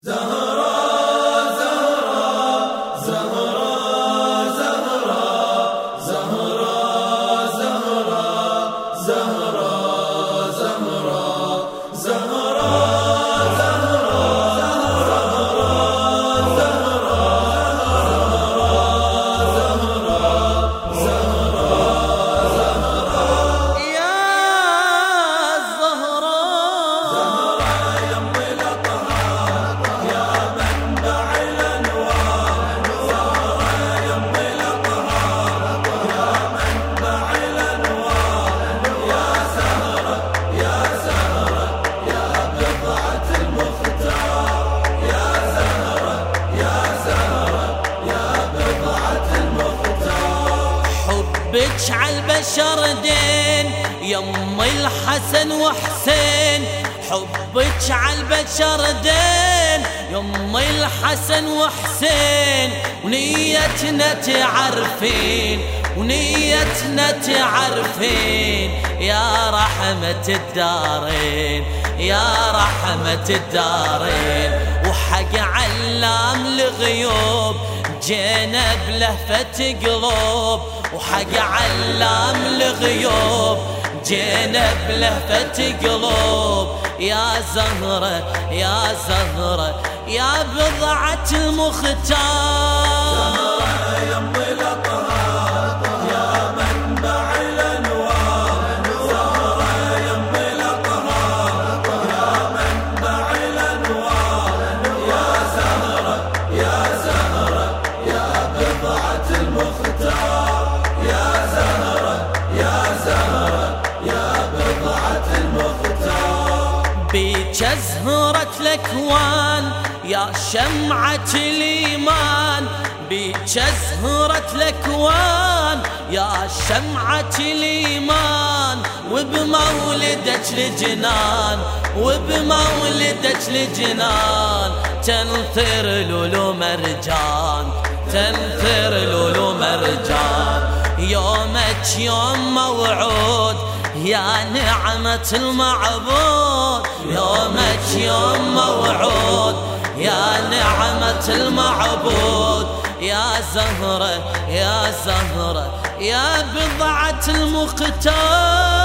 The بك عالبشر دين يم الحسن وحسين حبك عالبشر دين يم الحسن وحسين ونيتنا تعرفين ونيتنا تعرفين يا رحمة الدارين يا رحمة الدارين وحق علام الغيوب جينا بلهفة قلوب وحق علام الغيوب جينا بلهفة قلوب. يا زهرة يا زهرة يا بضعة المختار بيك ازهرة الأكوان يا شمعة الإيمان. بيك الأكوان يا شمعة الإيمان. وبمولدك لجنان وبمولدك لجنان تنثر لولو مرجان تنثر لولو مرجان يومك يوم موعود يا نعمة المعبود يومك يوم موعود. يا نعمة المعبود يا زهرة يا زهرة يا بضعة المختار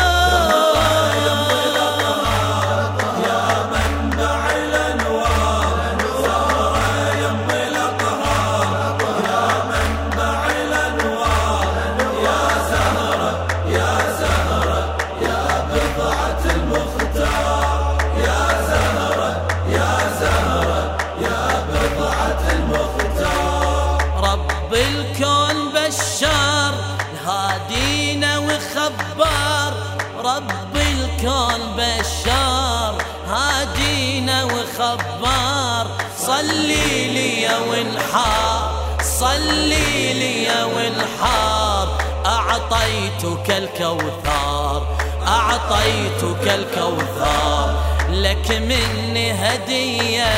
رب الكون بشار هادينا وخبار. صلي لي وانحار صلي لي وانحار أعطيتك الكوثر أعطيتك الكوثر. لك مني هدية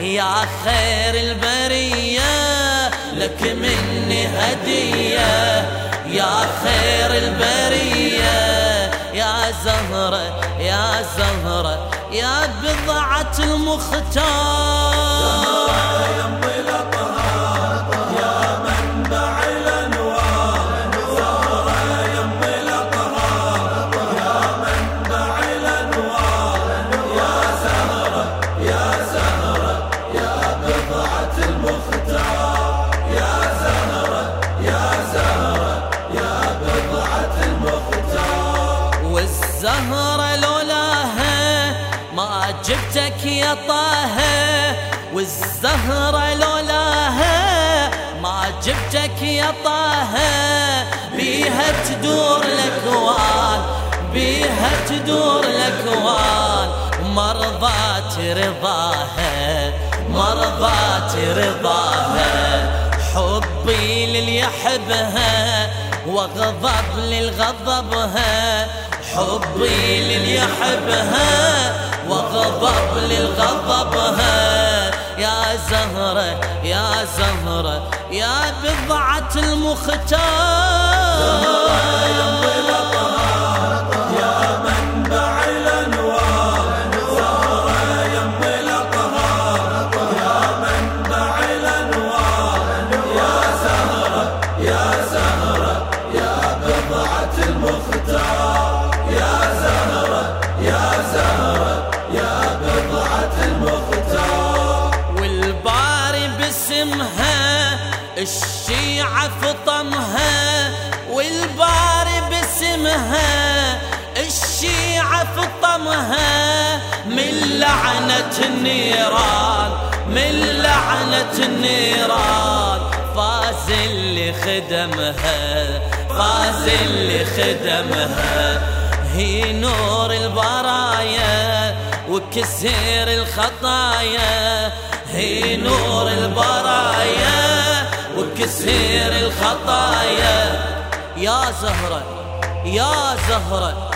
يا خير البرية. لك مني هدية يا خير البرية. يا زهرة يا زهرة يا بضعة المختار. والزهرة لولاها ما جبتك يا طه والزهرة لولاها ما جبتك يا طه بيها تدور الاكوان بيها تدور الاكوان مرضات رضاها مرضات رضاها حبي للي يحبها واغضب للغضبها. حبي للي يحبها واغضب للغضبها. يا زهرة يا زهرة يا بضعة المختار. الشيعة فطمها والباري باسمها. الشيعة فطمها من لعنة النيران من لعنة النيران. فاز اللي خدمها فاز اللي خدمها. هي نور البرايا وكسر الخطايا. هي نور البرايا. وكسر الخطايا. يا زهرة يا زهرة.